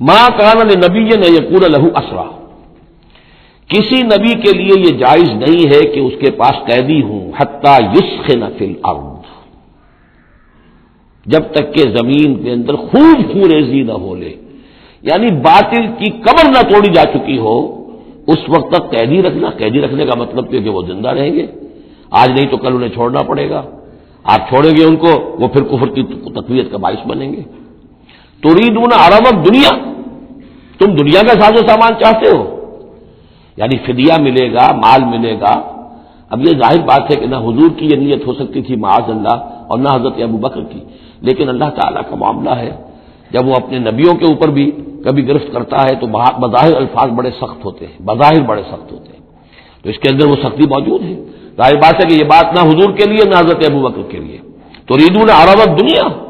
ماں کہانا نے نبی نے یقور لہو اسرا۔ کسی نبی کے لیے یہ جائز نہیں ہے کہ اس کے پاس قیدی ہوں، حتیٰ یسخ نفل ارد جب تک کہ زمین کے اندر خوب خوریزی نہ ہو لے۔ یعنی باطل کی کمر نہ توڑی جا چکی ہو، اس وقت تک قیدی رکھنا، قیدی رکھنے کا مطلب کہ وہ زندہ رہیں گے۔ آج نہیں تو کل انہیں چھوڑنا پڑے گا۔ آپ چھوڑیں گے ان کو، وہ پھر کفر کی تقویت کا باعث بنیں گے۔ تو ریڈون عرب دنیا تم دنیا کا ساز و سامان چاہتے ہو۔ یعنی فدیہ ملے گا، مال ملے گا۔ اب یہ ظاہر بات ہے کہ نہ حضور کی یہ نیت ہو سکتی تھی معاذ اللہ اور نہ حضرت ابو بکر کی۔ لیکن اللہ تعالیٰ کا معاملہ ہے، جب وہ اپنے نبیوں کے اوپر بھی کبھی گرفت کرتا ہے تو بظاہر الفاظ بڑے سخت ہوتے ہیں، بظاہر بڑے سخت ہوتے ہیں۔ تو اس کے اندر وہ سختی موجود ہے۔ ظاہر بات ہے کہ یہ بات نہ حضور کے لیے، نہ حضرت ابو بکر کے لیے۔ تو ریدو نے عربت دنیا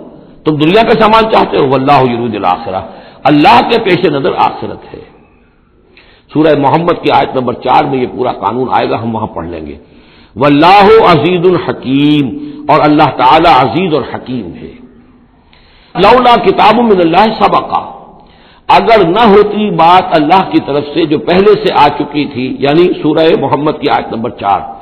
تم دنیا کا سامان چاہتے ہو؟ اللہ یرود الآخرہ اللہ کے پیش نظر آخرت ہے۔ سورہ محمد کی آیت نمبر چار میں یہ پورا قانون آئے گا، ہم وہاں پڑھ لیں گے۔ واللہ عزیز الحکیم اور اللہ تعالی عزیز اور حکیم ہے۔ لولا کتاب من اللہ سبقہ اگر نہ ہوتی بات اللہ کی طرف سے جو پہلے سے آ چکی تھی یعنی سورہ محمد کی آیت نمبر چار۔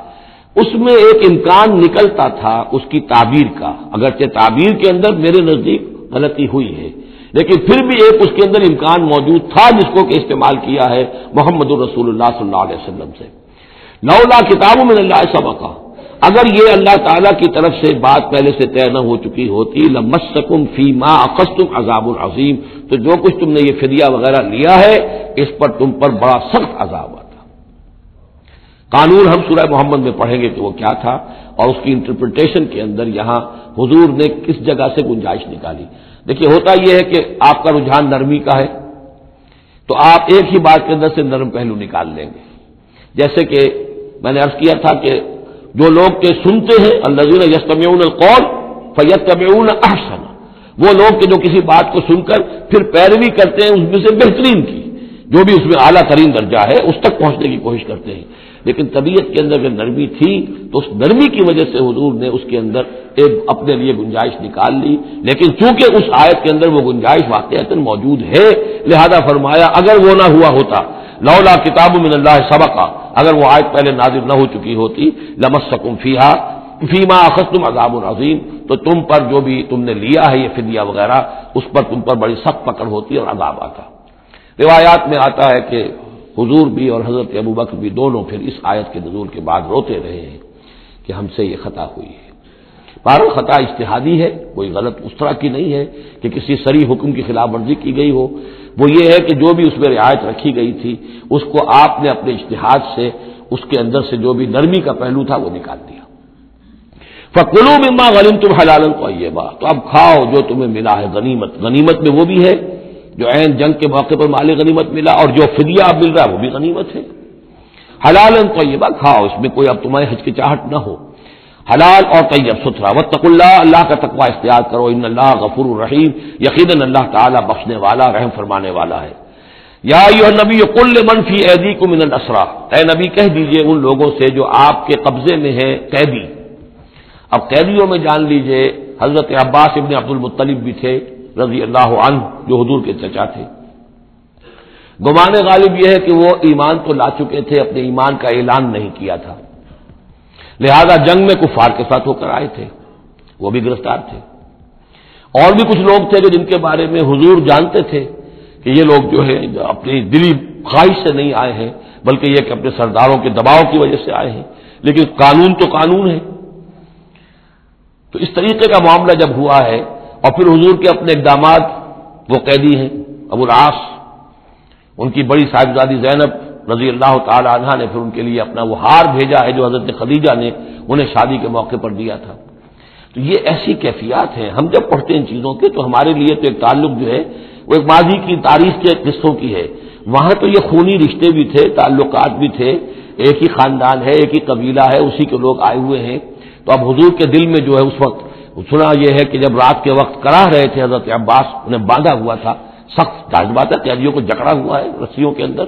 اس میں ایک امکان نکلتا تھا اس کی تعبیر کا۔ اگرچہ تعبیر کے اندر میرے نزدیک غلطی ہوئی ہے، لیکن پھر بھی ایک اس کے اندر امکان موجود تھا جس کو کہ استعمال کیا ہے محمد الرسول اللہ صلی اللہ علیہ وسلم سے۔ نولا کتابوں میں اللہ سبقہ اگر یہ اللہ تعالیٰ کی طرف سے بات پہلے سے طے نہ ہو چکی ہوتی، لمسکم فی ما عذاب العظیم۔ تو جو کچھ تم نے یہ فدیہ وغیرہ لیا ہے، اس پر تم پر بڑا سخت عذاب آتا۔ قانون ہم سورہ محمد میں پڑھیں گے کہ وہ کیا تھا اور اس کی انٹرپریٹیشن کے اندر یہاں حضور نے کس جگہ سے گنجائش نکالی۔ دیکھیے، ہوتا یہ ہے کہ آپ کا رجحان نرمی کا ہے، تو آپ ایک ہی بات کے اندر سے نرم پہلو نکال لیں گے۔ جیسے کہ میں نے ارض کیا تھا کہ جو لوگ کے سنتے ہیں الزین یسم القول فیت احسن۔ وہ لوگ کے جو کسی بات کو سن کر پھر پیروی کرتے ہیں، اس میں سے بہترین کی، جو بھی اس میں اعلیٰ ترین درجہ ہے، اس تک پہنچنے کی کوشش کرتے ہیں۔ لیکن طبیعت کے اندر اگر نرمی تھی تو اس نرمی کی وجہ سے حضور نے اس کے اندر ایک اپنے لیے گنجائش نکال لی۔ لیکن چونکہ اس آیت کے اندر وہ گنجائش واقع موجود ہے، لہذا فرمایا، اگر وہ نہ ہوا ہوتا، لولا کتاب من اللہ سبقہ اگر وہ آیت پہلے نازل نہ ہو چکی ہوتی لمس سکم فیحا فیما اخستم عذاب العظیم تو تم پر جو بھی تم نے لیا ہے، یہ فدیہ وغیرہ، اس پر تم پر بڑی سخت پکڑ ہوتی اور عذاب آتا۔ روایات میں آتا ہے کہ حضور بھی اور حضرت ابو بکر بھی دونوں پھر اس آیت کے نزول کے بعد روتے رہے ہیں کہ ہم سے یہ خطا ہوئی ہے۔ بار خطا اشتہادی ہے، کوئی غلط اس طرح کی نہیں ہے کہ کسی سری حکم کی خلاف ورزی کی گئی ہو۔ وہ یہ ہے کہ جو بھی اس میں رعایت رکھی گئی تھی، اس کو آپ نے اپنے اشتہاد سے، اس کے اندر سے جو بھی نرمی کا پہلو تھا، وہ نکال دیا۔ فکلو مما غلیم تم حلال کو یہ بات تو اب کھاؤ جو تمہیں ملا ہے غنیمت۔ غنیمت میں وہ بھی ہے جو عین جنگ کے موقع پر مال غنیمت ملا اور جو فدیہ اب مل رہا ہے، وہ بھی غنیمت ہے۔ حلال تو کھاؤ، اس میں کوئی اب تمہاری ہچکچاہٹ نہ ہو۔ حلال اور طیب ستھرا۔ و اللہ اللہ کا تقوا اختیار کرو۔ ان اللہ غفور الرحیم یقین اللہ تعالیٰ بخشنے والا، رحم فرمانے والا ہے۔ یا نبی کل منفی عیدی کو من الاسرا۔ اے نبی، کہہ دیجیے ان لوگوں سے جو آپ کے قبضے میں ہے قیدی۔ اب قیدیوں میں جان لیجیے، حضرت عباس ابن عبد المطلب بھی تھے۔ رضی اللہ عنہ، جو حضور کے چچا تھے۔ گمان غالب یہ ہے کہ وہ ایمان تو لا چکے تھے، اپنے ایمان کا اعلان نہیں کیا تھا۔ لہذا جنگ میں کفار کے ساتھ ہو کر آئے تھے۔ وہ بھی گرفتار تھے۔ اور بھی کچھ لوگ تھے کہ جن کے بارے میں حضور جانتے تھے کہ یہ لوگ جو ہے اپنی دلی خواہش سے نہیں آئے ہیں، بلکہ یہ کہ اپنے سرداروں کے دباؤ کی وجہ سے آئے ہیں۔ لیکن قانون تو قانون ہے۔ تو اس طریقے کا معاملہ جب ہوا ہے اور پھر حضور کے اپنے اقدامات، وہ قیدی ہیں، ابو العاص، ان کی بڑی صاحبزادی زینب رضی اللہ تعالی عنہ نے پھر ان کے لیے اپنا وہ ہار بھیجا ہے جو حضرت خدیجہ نے انہیں شادی کے موقع پر دیا تھا۔ تو یہ ایسی کیفیات ہیں، ہم جب پڑھتے ہیں ان چیزوں کے تو ہمارے لیے تو ایک تعلق جو ہے، وہ ایک ماضی کی تاریخ کے قصوں کی ہے۔ وہاں تو یہ خونی رشتے بھی تھے، تعلقات بھی تھے، ایک ہی خاندان ہے، ایک ہی قبیلہ ہے، اسی کے لوگ آئے ہوئے ہیں۔ تو اب حضور کے دل میں جو ہے، اس وقت سنا یہ ہے کہ جب رات کے وقت کرا رہے تھے حضرت عباس، انہیں باندھا ہوا تھا، سخت بات ہے قیدیوں کو جکڑا ہوا ہے رسیوں کے اندر۔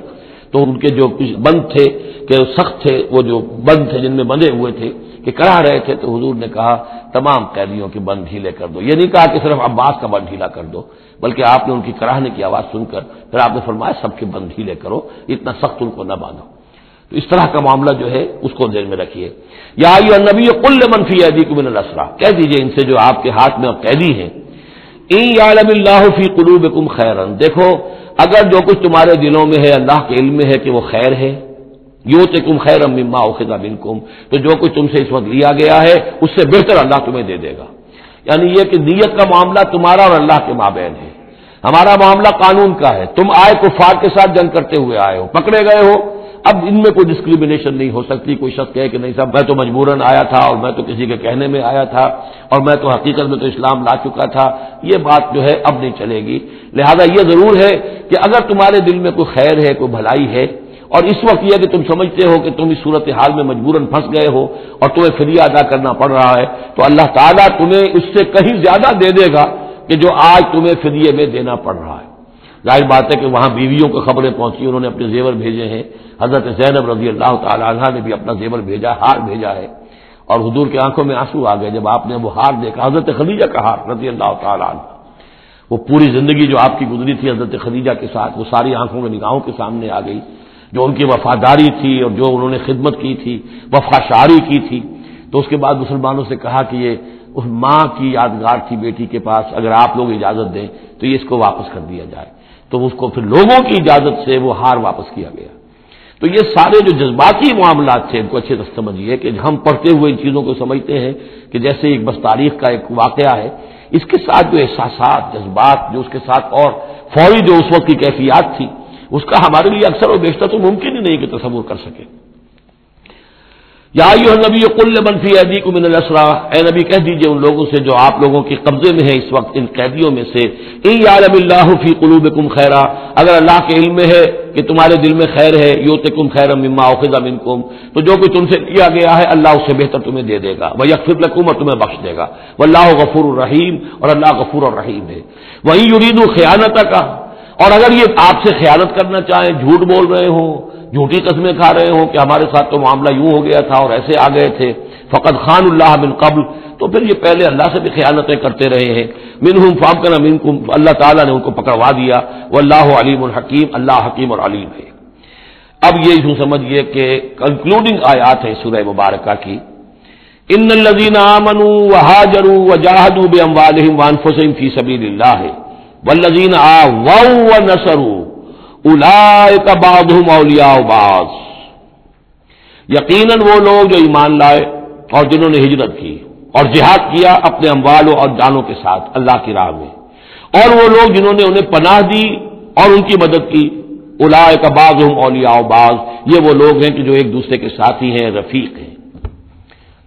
تو ان کے جو بند تھے، کہ سخت تھے، وہ جو بند تھے، جن میں بندے ہوئے تھے، کہ کرا رہے تھے، تو حضور نے کہا، تمام قیدیوں کے بند ڈھیلے کر دو۔ یہ نہیں کہا کہ صرف عباس کا بند ڈھیلا کر دو، بلکہ آپ نے ان کی کراہنے کی آواز سن کر پھر آپ نے فرمایا، سب کے بند ڈھیلے کرو، اتنا سخت ان کو نہ باندھو۔ تو اس طرح کا معاملہ جو ہے اس کو دیر میں رکھیے۔ یا نبی کل منفی عدی کو من السرا کہہ دیجیے ان سے جو آپ کے ہاتھ میں قیدی ہیں۔ یعلم اللہ فی قلوب کم خیرن۔ دیکھو، اگر جو کچھ تمہارے دلوں میں ہے، اللہ کے علم میں ہے کہ وہ خیر ہے۔ یو تم خیر مما اوخذ بنکم تو جو کچھ تم سے اس وقت لیا گیا ہے، اس سے بہتر اللہ تمہیں دے دے گا۔ یعنی یہ کہ نیت کا معاملہ تمہارا اور اللہ کے مابین ہے۔ ہمارا معاملہ قانون کا ہے۔ تم آئے کفار کے ساتھ جنگ کرتے ہوئے آئے ہو، پکڑے گئے ہو۔ اب ان میں کوئی ڈسکریمنیشن نہیں ہو سکتی، کوئی شخص کہے کہ نہیں صاحب، میں تو مجبوراً آیا تھا اور میں تو کسی کے کہنے میں آیا تھا اور میں تو حقیقت میں تو اسلام لا چکا تھا۔ یہ بات جو ہے اب نہیں چلے گی۔ لہذا یہ ضرور ہے کہ اگر تمہارے دل میں کوئی خیر ہے، کوئی بھلائی ہے اور اس وقت یہ کہ تم سمجھتے ہو کہ تم اس صورت حال میں مجبوراً پھنس گئے ہو اور تمہیں فری ادا کرنا پڑ رہا ہے، تو اللہ تعالیٰ تمہیں اس سے کہیں زیادہ دے دے گا کہ جو آج تمہیں فریے میں دینا پڑ رہا ہے۔ ظاہر بات ہے کہ وہاں بیویوں کو خبریں پہنچی، انہوں نے اپنے زیور بھیجے ہیں۔ حضرت زینب رضی اللہ تعالی عنہ نے بھی اپنا زیور بھیجا، ہار بھیجا ہے۔ اور حضور کی آنکھوں میں آنسو آ گئے جب آپ نے وہ ہار دیکھا، حضرت خدیجہ کا ہار رضی اللہ تعالی عنہ۔ وہ پوری زندگی جو آپ کی گزری تھی حضرت خدیجہ کے ساتھ، وہ ساری آنکھوں میں نگاہوں کے سامنے آ گئی۔ جو ان کی وفاداری تھی اور جو انہوں نے خدمت کی تھی وفا شاری کی تھی۔ تو اس کے بعد مسلمانوں سے کہا کہ یہ اس ماں کی یادگار تھی بیٹی کے پاس، اگر آپ لوگ اجازت دیں تو یہ اس کو واپس کر دیا جائے۔ تو اس کو پھر لوگوں کی اجازت سے وہ ہار واپس کیا گیا۔ تو یہ سارے جو جذباتی معاملات تھے ان کو اچھے طرح سمجھیے کہ ہم پڑھتے ہوئے ان چیزوں کو سمجھتے ہیں کہ جیسے ایک بس تاریخ کا ایک واقعہ ہے، اس کے ساتھ جو احساسات، جذبات، جو اس کے ساتھ اور فوری جو اس وقت کی کیفیات تھی، اس کا ہمارے لیے اکثر و بیشتر تو ممکن ہی نہیں کہ تصور کر سکے۔ یا نبی کل منفی عدی کو من السرا اے نبی کہہ دیجیے ان لوگوں سے جو آپ لوگوں کے قبضے میں ہے اس وقت ان قیدیوں میں سے یارب اللہ فی قلوب کم خیرا، اگر اللہ کے علم میں ہے کہ تمہارے دل میں خیر ہے یو تم خیر مما اوخذ منکم، تو جو کچھ تم سے کیا گیا ہے اللہ اس سے بہتر تمہیں دے دے گا وہ یکفر لکم اور تمہیں بخش دے گا۔ وہ اللہ غفور الرحیم اور اللہ غفور الرحیم ہے۔ وہی یرید الخیانت کا اور اگر یہ آپ سے خیالت کرنا چاہیں، جھوٹ بول رہے ہوں جھوٹی قسمیں کھا رہے ہوں کہ ہمارے ساتھ تو معاملہ یوں ہو گیا تھا اور ایسے آ گئے تھے۔ فقط خان اللہ بن قبل۔ تو پھر یہ پہلے اللہ سے بھی خیالتیں کرتے رہے ہیں۔ من ہوں فام کا اللہ تعالیٰ نے ان کو پکڑوا دیا۔ وہ اللہ علیم الحکیم اللہ حکیم اور علیم ہے۔ اب یہ یوں سمجھیے کہ کنکلوڈنگ آیات ہے سورہ مبارکہ کی۔ ان الزین امن و حاجر و جاہد وانفسم فی سبیل اللہ۔ ہے ولزین آ و الا باد مولیا باز یقیناً وہ لوگ جو ایمان لائے اور جنہوں نے ہجرت کی اور جہاد کیا اپنے اموالوں اور جانوں کے ساتھ اللہ کی راہ میں۔ اور وہ لوگ جنہوں نے انہیں پناہ دی اور ان کی مدد کی۔ الا باز ہوں اولیا باز یہ وہ لوگ ہیں کہ جو ایک دوسرے کے ساتھی ہیں، رفیق ہیں۔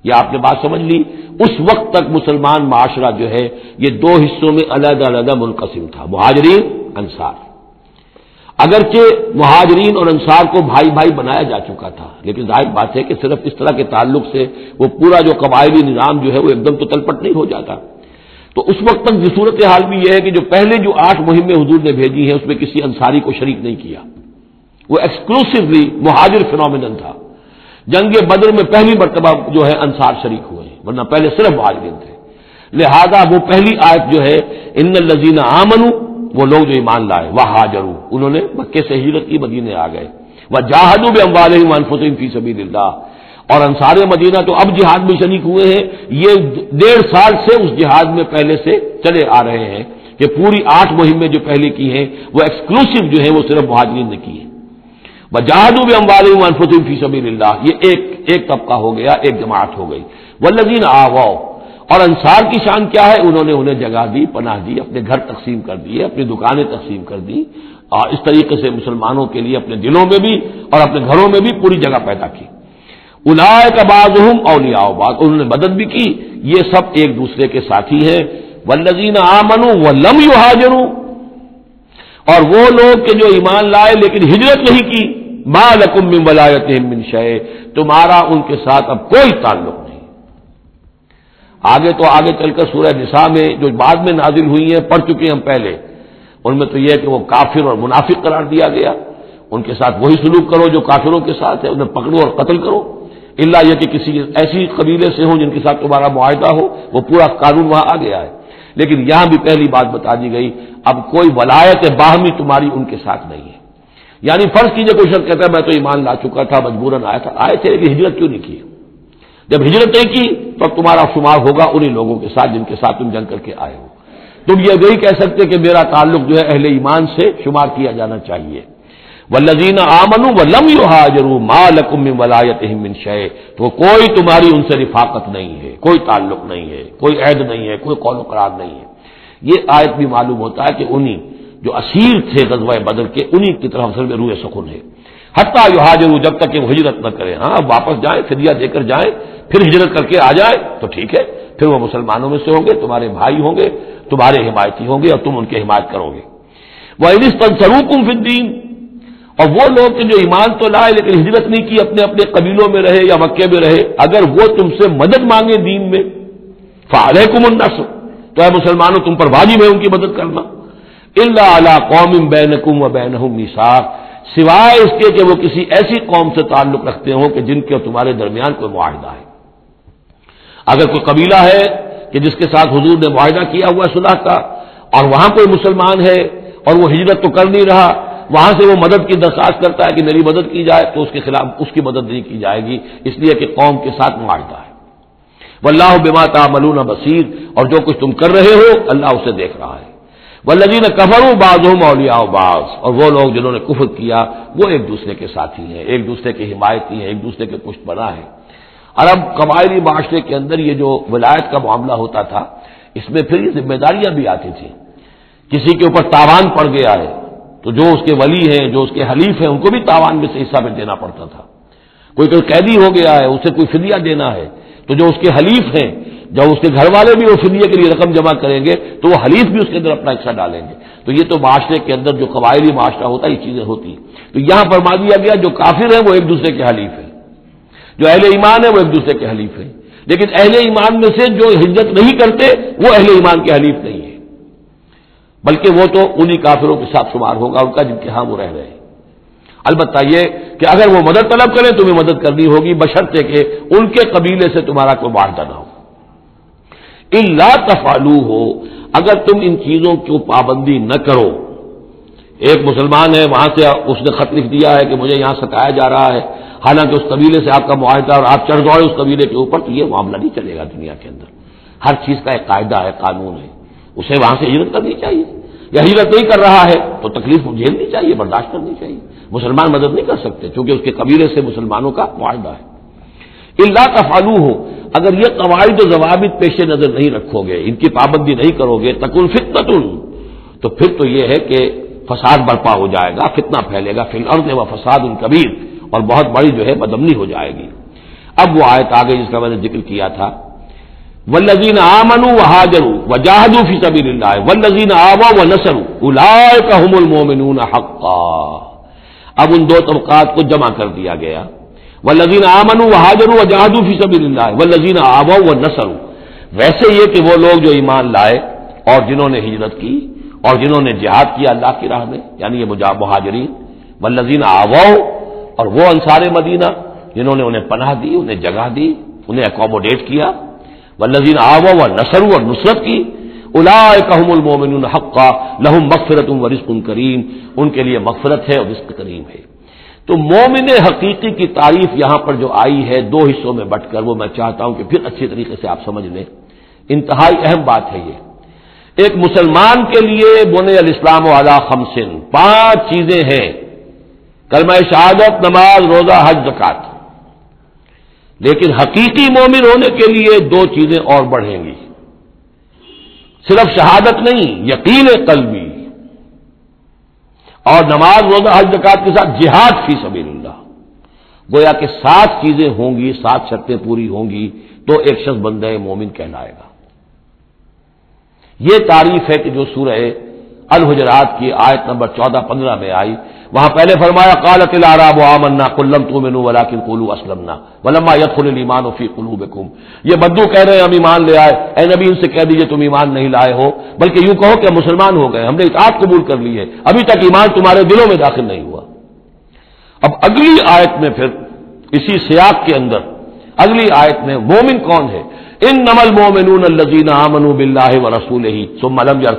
یہ آپ نے بات سمجھ لی؟ اس وقت تک مسلمان معاشرہ جو ہے، یہ دو حصوں میں علیحدہ علیحدہ منقسم تھا۔ مہاجرین، انصار۔ اگرچہ مہاجرین اور انصار کو بھائی بھائی بنایا جا چکا تھا، لیکن ظاہر بات ہے کہ صرف اس طرح کے تعلق سے وہ پورا جو قبائلی نظام جو ہے وہ ایک دم تو تلپٹ نہیں ہو جاتا۔ تو اس وقت تک صورت حال بھی یہ ہے کہ جو پہلے جو آٹھ مہمیں حضور نے بھیجی ہیں، اس میں کسی انصاری کو شریک نہیں کیا۔ وہ ایکسکلوسولی مہاجر فنومینل تھا۔ جنگ بدر میں پہلی مرتبہ جو ہے انصار شریک ہوئے ہیں، ورنہ پہلے صرف مہاجرین تھے۔ لہذا وہ پہلی آیت جو ہے، ان الزین آمن وہ لوگ جو ایمان لائے، وہ حاجرو انہوں نے مکے سے ہجرت کی، مدینے آ گئے۔ وہ جہادو بھی اموال منفسم فی سبھی اللہ اور انصار مدینہ تو اب جہاد میں شریک ہوئے ہیں۔ یہ ڈیڑھ سال سے اس جہاد میں پہلے سے چلے آ رہے ہیں کہ پوری آٹھ مہمیں جو پہلے کی ہیں، وہ ایکسکلوسو جو ہے وہ صرف مہاجرین نے کی ہے وہ جہادو بھی اموال منفسم فی سبھی اللہ یہ ایک ایک طبقہ ہو گیا، ایک جماعت ہو گئی۔ وہ لذین آواؤ اور انصار کی شان کیا ہے؟ انہوں نے انہیں جگہ دی، پناہ دی، اپنے گھر تقسیم کر دیے، اپنی دکانیں تقسیم کر دی اور اس طریقے سے مسلمانوں کے لیے اپنے دلوں میں بھی اور اپنے گھروں میں بھی پوری جگہ پیدا کی۔ انائے کا باز ہوں اولیا باز انہوں نے مدد بھی کی۔ یہ سب ایک دوسرے کے ساتھی ہیں۔ ولزین آ منو و لم یو حاجر اور وہ لوگ کے جو ایمان لائے لیکن ہجرت نہیں کی۔ بالکم ولایت من شے تمہارا ان کے ساتھ اب کوئی تعلق نہیں آگے تو آگے چل کر سورہ نساء میں جو بعد میں نازل ہوئی ہیں، پڑھ چکے ہم پہلے۔ ان میں تو یہ کہ وہ کافر اور منافق قرار دیا گیا۔ ان کے ساتھ وہی سلوک کرو جو کافروں کے ساتھ ہے، انہیں پکڑو اور قتل کرو۔ اللہ یہ کہ کسی ایسی قبیلے سے ہوں جن کے ساتھ تمہارا معاہدہ ہو، وہ پورا قانون وہاں آ گیا ہے۔ لیکن یہاں بھی پہلی بات بتا دی گئی، اب کوئی ولایت باہمی تمہاری ان کے ساتھ نہیں ہے۔ یعنی فرض کیجیے کوئی شخص کہتا ہے، میں تو ایمان لا چکا تھا، مجبوراً آیا تھا، آئے تھے لیکن ہجرت کیوں نہیں کی؟ جب ہجرت کی تو تمہارا شمار ہوگا انہی لوگوں کے ساتھ جن کے ساتھ تم جنگ کر کے آئے ہو۔ تم یہ نہیں کہہ سکتے کہ میرا تعلق جو ہے اہل ایمان سے شمار کیا جانا چاہیے۔ ولزین آمن و لم یو حاجر مالکم ولایت شے تو کوئی تمہاری ان سے رفاقت نہیں ہے، کوئی تعلق نہیں ہے، کوئی عہد نہیں ہے، کوئی قول و قرار نہیں ہے۔ یہ آیت بھی معلوم ہوتا ہے کہ انہیں جو اسیر تھے غزوہ بدل کے انہیں کی طرف اصل میں روح سکون ہے۔ حتیٰ یو حاجر جب تک کہ وہ ہجرت نہ کریں۔ ہاں واپس جائیں، فدیہ دے کر جائیں، پھر ہجرت کر کے آ جائے تو ٹھیک ہے۔ پھر وہ مسلمانوں میں سے ہوں گے، تمہارے بھائی ہوں گے، تمہارے حمایتی ہوں گے اور تم ان کی حمایت کرو گے۔ وہ سروکم فدین اور وہ لوگ جو ایمان تو لائے لیکن ہجرت نہیں کی، اپنے اپنے قبیلوں میں رہے یا مکے میں رہے، اگر وہ تم سے مدد مانگے دین میں فالح کم تو اے مسلمانوں، تم پر واجب ہے ان کی مدد کرنا۔ اللہ اعلیٰ قوم بین کم و بین میساک سوائے اس کے کہ وہ کسی ایسی قوم سے تعلق رکھتے ہوں کہ جن کے تمہارے درمیان کوئی معاہدہ ہے۔ اگر کوئی قبیلہ ہے کہ جس کے ساتھ حضور نے معاہدہ کیا ہوا ہے کا اور وہاں کوئی مسلمان ہے اور وہ ہجرت تو کر نہیں رہا، وہاں سے وہ مدد کی درخواست کرتا ہے کہ میری مدد کی جائے تو اس کے خلاف اس کی مدد نہیں کی جائے گی، اس لیے کہ قوم کے ساتھ معاہدہ ہے۔ وہ بما تعملون بصیر اور جو کچھ تم کر رہے ہو اللہ اسے دیکھ رہا ہے۔ وہ لذین کفر باز ہوں مولیا اور وہ لوگ جنہوں نے کفر کیا، وہ ایک دوسرے کے ساتھی ہیں، ایک دوسرے کے حمایتی ہیں، ایک دوسرے کے پشت بنا ہے عرب قبائلی معاشرے کے اندر یہ جو ولایت کا معاملہ ہوتا تھا، اس میں پھر یہ ذمہ داریاں بھی آتی تھیں۔ کسی کے اوپر تاوان پڑ گیا ہے، تو جو اس کے ولی ہیں، جو اس کے حلیف ہیں، ان کو بھی تاوان میں سے حصہ میں دینا پڑتا تھا۔ کوئی کوئی قیدی ہو گیا ہے، اسے کوئی فدیہ دینا ہے، تو جو اس کے حلیف ہیں جب اس کے گھر والے بھی وہ فدیے کے لیے رقم جمع کریں گے تو وہ حلیف بھی اس کے اندر اپنا حصہ ڈالیں گے۔ تو یہ تو معاشرے کے اندر جو قبائلی معاشرہ ہوتا ہے، یہ چیزیں ہوتی ہیں۔ تو یہاں فرما دیا گیا جو کافر ہیں، وہ ایک دوسرے کے حلیف ہیں۔ جو اہل ایمان ہے وہ ایک دوسرے کے حلیف ہیں۔ لیکن اہل ایمان میں سے جو ہجت نہیں کرتے، وہ اہل ایمان کے حلیف نہیں ہے بلکہ وہ تو انہی کافروں کے ساتھ شمار ہوگا، ان کا جن کے ہاں وہ رہ رہے ہیں۔ البتہ یہ کہ اگر وہ مدد طلب کریں، تمہیں مدد کرنی ہوگی۔ بشرطے کہ ان کے قبیلے سے تمہارا کوئی معاہدہ نہ ہو۔ اللہ تفالو ہو اگر تم ان چیزوں کی پابندی نہ کرو۔ ایک مسلمان ہے، وہاں سے اس نے خط لکھ دیا ہے کہ مجھے یہاں ستایا جا رہا ہے۔ حالانکہ اس قبیلے سے آپ کا معاہدہ اور آپ چڑھ دوڑے اس قبیلے کے اوپر تو یہ معاملہ نہیں چلے گا دنیا کے اندر۔ ہر چیز کا ایک قاعدہ ہے، قانون ہے۔ اسے وہاں سے ہجرت کرنی چاہیے۔ یا ہجرت نہیں کر رہا ہے تو تکلیف جھیلنی چاہیے، برداشت کرنی چاہیے۔ مسلمان مدد نہیں کر سکتے، چونکہ اس کے قبیلے سے مسلمانوں کا معاہدہ ہے۔ اللہ کا فالو ہو اگر یہ قواعد و ضوابط پیش نظر نہیں رکھو گے ان کی پابندی نہیں کرو گے تکن فتن تو پھر تو یہ ہے کہ فساد برپا ہو جائے گا، فتنہ پھیلے گا، فی الارض و فساد ان کبیر، اور بہت بڑی جو ہے بدمنی ہو جائے گی۔ اب وہ آیت آگے جس کا میں نے ذکر کیا تھا ولزین آمن و حاجر و جاہدو فی سبیل اللہ ولزین آوا و نسر الا کا المومنون حقا۔ اب ان دو طبقات کو جمع کر دیا گیا۔ ولزین آمن و حاجر و جہادو فی سبیل اللہ ولزین آوا و نسر ویسے یہ کہ وہ لوگ جو ایمان لائے اور جنہوں نے ہجرت کی اور جنہوں نے جہاد کیا اللہ کی راہ میں یعنی یہ مہاجرین ولزین آوا اور وہ انصار مدینہ جنہوں نے انہیں پناہ دی، انہیں جگہ دی، انہیں اکوموڈیٹ کیا۔ ولزین آوا و نسر اور نصرت کی۔ الاحم المومن حقا، لہم مغفرت و رزق کریم۔ ان کے لیے مغفرت ہے اور رزق کریم ہے۔ تو مومن حقیقی کی تعریف یہاں پر جو آئی ہے دو حصوں میں بٹ کر وہ میں چاہتا ہوں کہ پھر اچھی طریقے سے آپ سمجھ لیں۔ انتہائی اہم بات ہے یہ۔ ایک مسلمان کے لیے بنے الاسلام والا خمسن پانچ چیزیں ہیں۔ کلمہ شہادت، نماز، روزہ، حج زکات لیکن حقیقی مومن ہونے کے لیے دو چیزیں اور بڑھیں گی۔ صرف شہادت نہیں، یقین قلبی۔ اور نماز روزہ حج زکات کے ساتھ جہاد فی سبیل اللہ۔ گویا کہ سات چیزیں ہوں گی، سات شرطیں پوری ہوں گی، تو ایک شخص بندہ مومن کہلائے گا۔ یہ تعریف ہے کہ جو سورہ الحجرات کی آیت نمبر چودہ پندرہ میں آئی وہاں پہلے فرمایا کالت العراب آمنا کلم تو مینو ولاکن کلو اسلمنا. ولما یت المان فی قلو یہ بدو کہہ رہے ہیں، ہم ایمان لے آئے۔ اے نبی، ان سے کہہ دیجیے، تم ایمان نہیں لائے ہو، بلکہ یوں کہو کہ مسلمان ہو گئے، ہم نے اطاعت قبول کر لی ہے۔ ابھی تک ایمان تمہارے دلوں میں داخل نہیں ہوا۔ اب اگلی آیت میں پھر، اسی سیاق کے اندر، اگلی آیت میں مومن کون ہے؟ ان نمل مومن الزین امن بلّہ و رسول ہی سم ملم یار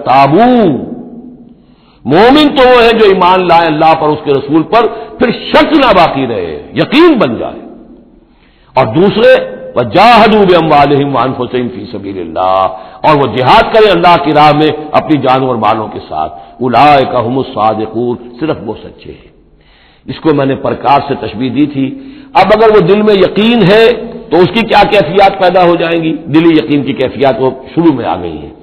مومن تو وہ ہے جو ایمان لائے اللہ پر اس کے رسول پر، پھر شک نہ باقی رہے، یقین بن جائے۔ اور دوسرے وہ جاہدوب ام حسین فی سبیل اللہ اور وہ جہاد کرے اللہ کی راہ میں اپنی جانور مالوں کے ساتھ۔ الا کا الصادقون، صرف وہ سچے ہیں۔ اس کو میں نے پرکار سے تشبیح دی تھی۔ اب اگر وہ دل میں یقین ہے تو اس کی کیا کیفیات پیدا ہو جائیں گی؟ دلی یقین کی کیفیات وہ شروع میں آ گئی ہیں۔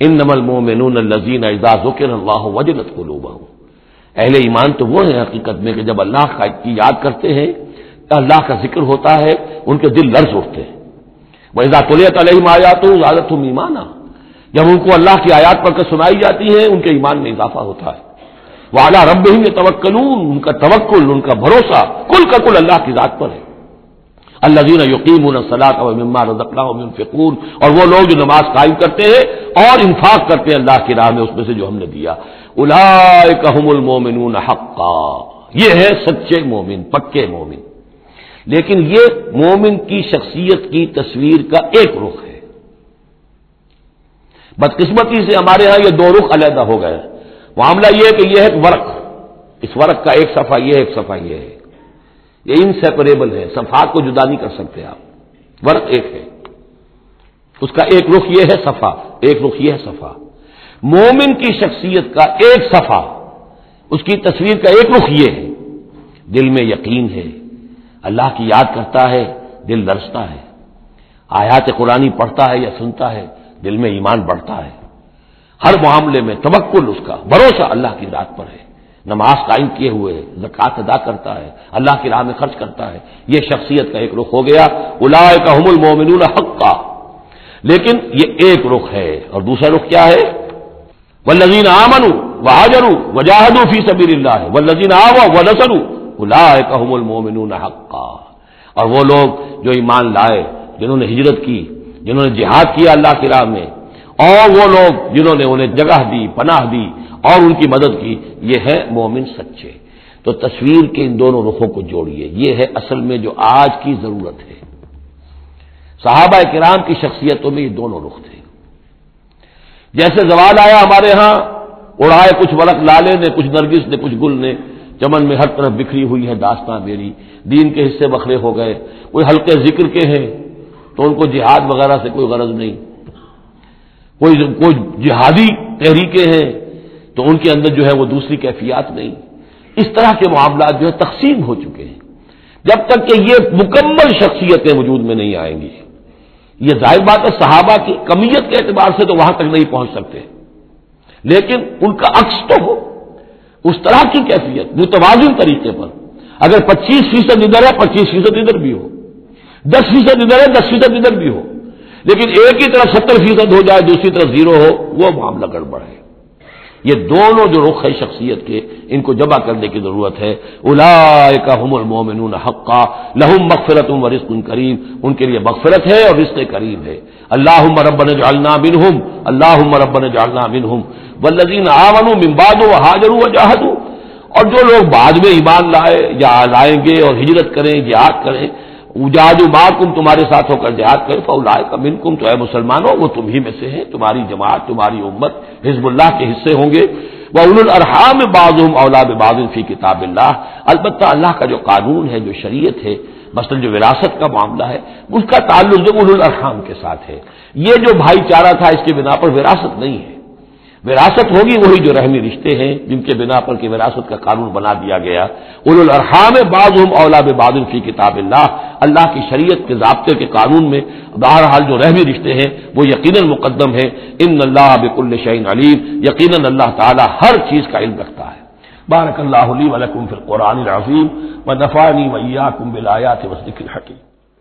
ان نمل مومن الزین اعزاز اللہ وجلت کو لوبا ہوں اہل ایمان تو وہ ہیں حقیقت میں کہ جب اللہ کی یاد کرتے ہیں، اللہ کا ذکر ہوتا ہے، ان کے دل لرز اٹھتے ہیں۔ وہ اعزاز تولیت علیہ آیات ہوں زیادہ تم جب ان کو اللہ کی آیات پڑھ کر سنائی جاتی ہے ان کے ایمان میں اضافہ ہوتا ہے۔ وہ اعلیٰ رب ہی توکلون ان کا توکل، ان کا بھروسہ کل کا کل اللہ کی ذات پر ہے۔ اللہ دین یقین الصلاط فکون اور وہ لوگ جو نماز قائم کرتے ہیں اور انفاق کرتے ہیں اللہ کی راہ میں، اس میں سے جو ہم نے دیا۔ الاحم المومن حقا۔ یہ ہے سچے مومن، پکے مومن۔ لیکن یہ مومن کی شخصیت کی تصویر کا ایک رخ ہے۔ بدقسمتی سے ہمارے ہاں یہ دو رخ علیحدہ ہو گئے۔ معاملہ یہ ہے کہ یہ ایک ورق، اس ورق کا ایک صفحہ، یہ ایک صفحہ، یہ ہے۔ یہ انسیپریبل ہے، صفحات کو جدا نہیں کر سکتے آپ۔ ورق ایک ہے۔ اس کا ایک رخ یہ ہے صفا ایک رخ یہ ہے صفا مومن کی شخصیت کا ایک صفا اس کی تصویر کا ایک رخ یہ ہے۔ دل میں یقین ہے، اللہ کی یاد کرتا ہے، دل لرستا ہے۔ آیات قرآنی پڑھتا ہے یا سنتا ہے، دل میں ایمان بڑھتا ہے۔ ہر معاملے میں تبکل اس کا، بھروسہ اللہ کی ذات پر ہے۔ نماز قائم کیے ہوئے زکات ادا کرتا ہے، اللہ کی راہ میں خرچ کرتا ہے۔ یہ شخصیت کا ایک رخ ہو گیا۔ الا کا حم المومن حق کا لیکن یہ ایک رخ ہے۔ اور دوسرا رخ کیا ہے؟ و لذین آمن و حاجر وجاہد فی سبیر اللہ و لذین آو و نسر الا المومن حق کا اور وہ لوگ جو ایمان لائے، جنہوں نے ہجرت کی، جنہوں نے جہاد کیا اللہ کی راہ میں، اور وہ لوگ جنہوں نے انہیں جگہ دی، پناہ دی اور ان کی مدد کی، یہ ہے مومن سچے۔ تو تصویر کے ان دونوں رخوں کو جوڑیے۔ یہ ہے اصل میں جو آج کی ضرورت ہے۔ صحابہ کرام کی شخصیتوں میں یہ دونوں رخ تھے۔ جیسے زوال آیا ہمارے ہاں اڑائے کچھ ورق لالے نے، کچھ نرگس نے، کچھ گل نے، چمن میں ہر طرف بکھری ہوئی ہے داستان میری۔ دین کے حصے بکھرے ہو گئے۔ کوئی ہلکے ذکر کے ہیں، تو ان کو جہاد وغیرہ سے کوئی غرض نہیں۔ کوئی کوئی جہادی تحریکیں ہیں تو ان کے اندر جو ہے وہ دوسری کیفیات نہیں۔ اس طرح کے معاملات جو ہے تقسیم ہو چکے ہیں۔ جب تک کہ یہ مکمل شخصیتیں وجود میں نہیں آئیں گی۔ یہ ظاہر بات ہے صحابہ کی کمیت کے اعتبار سے تو وہاں تک نہیں پہنچ سکتے۔ لیکن ان کا عکس تو ہو۔ اس طرح کی کیفیت، متوازن طریقے پر۔ اگر پچیس فیصد ادھر ہے، پچیس فیصد ادھر بھی ہو۔ دس فیصد ادھر ہے، دس فیصد ادھر بھی ہو۔ لیکن ایک ہی طرف ستر فیصد ہو جائے، دوسری طرف زیرو ہو، وہ معاملہ گڑبڑ ہے۔ یہ دونوں جو رخ ہے شخصیت کے، ان کو جمع کرنے کی ضرورت ہے۔ الا کا المومن حقا لہم مغفرت و رزق کریم۔ ان کے لیے مغفرت ہے اور رزق کریم ہے۔ اللہ ربن جالنا بن اللہ ربن جالنا بن ہم ولزین آون ممباد و حاضر و اور جو لوگ بعد میں ایمان لائے یا لائیں گے اور ہجرت کریں، جہاد کریں اجاد ماں کم تمہارے ساتھ ہو کر جہاد کرے فلاح کا من کم تو اے مسلمانوں، وہ تم ہی میں سے ہیں، تمہاری جماعت، تمہاری امت حزب اللہ کے حصے ہوں گے۔ وہ الرحام بعض اولاد بعض فی کتاب اللہ۔ البتہ اللہ کا جو قانون ہے، جو شریعت ہے، مثلاً جو وراثت کا معاملہ ہے، اس کا تعلق جو الرحام کے ساتھ ہے۔ یہ جو بھائی چارہ تھا، اس کے بنا پر وراثت نہیں ہے۔ وراثت ہوگی وہی جو رحمی رشتے ہیں، جن کے بنا پر کہ وراثت کا قانون بنا دیا گیا۔ اول الرحام بعض اولاب بادل فی کتاب اللہ۔ اللہ کی شریعت کے ضابطے کے قانون میں بہرحال جو رحمی رشتے ہیں، وہ یقیناً مقدم ہے ان اللہ بک الشعین علیم۔ یقیناً اللہ تعالیٰ ہر چیز کا علم رکھتا ہے۔ بارک اللہ علی ولکم فی القرآن العظیم۔ و نفانی ویا کم بلایات وسط الحکیم۔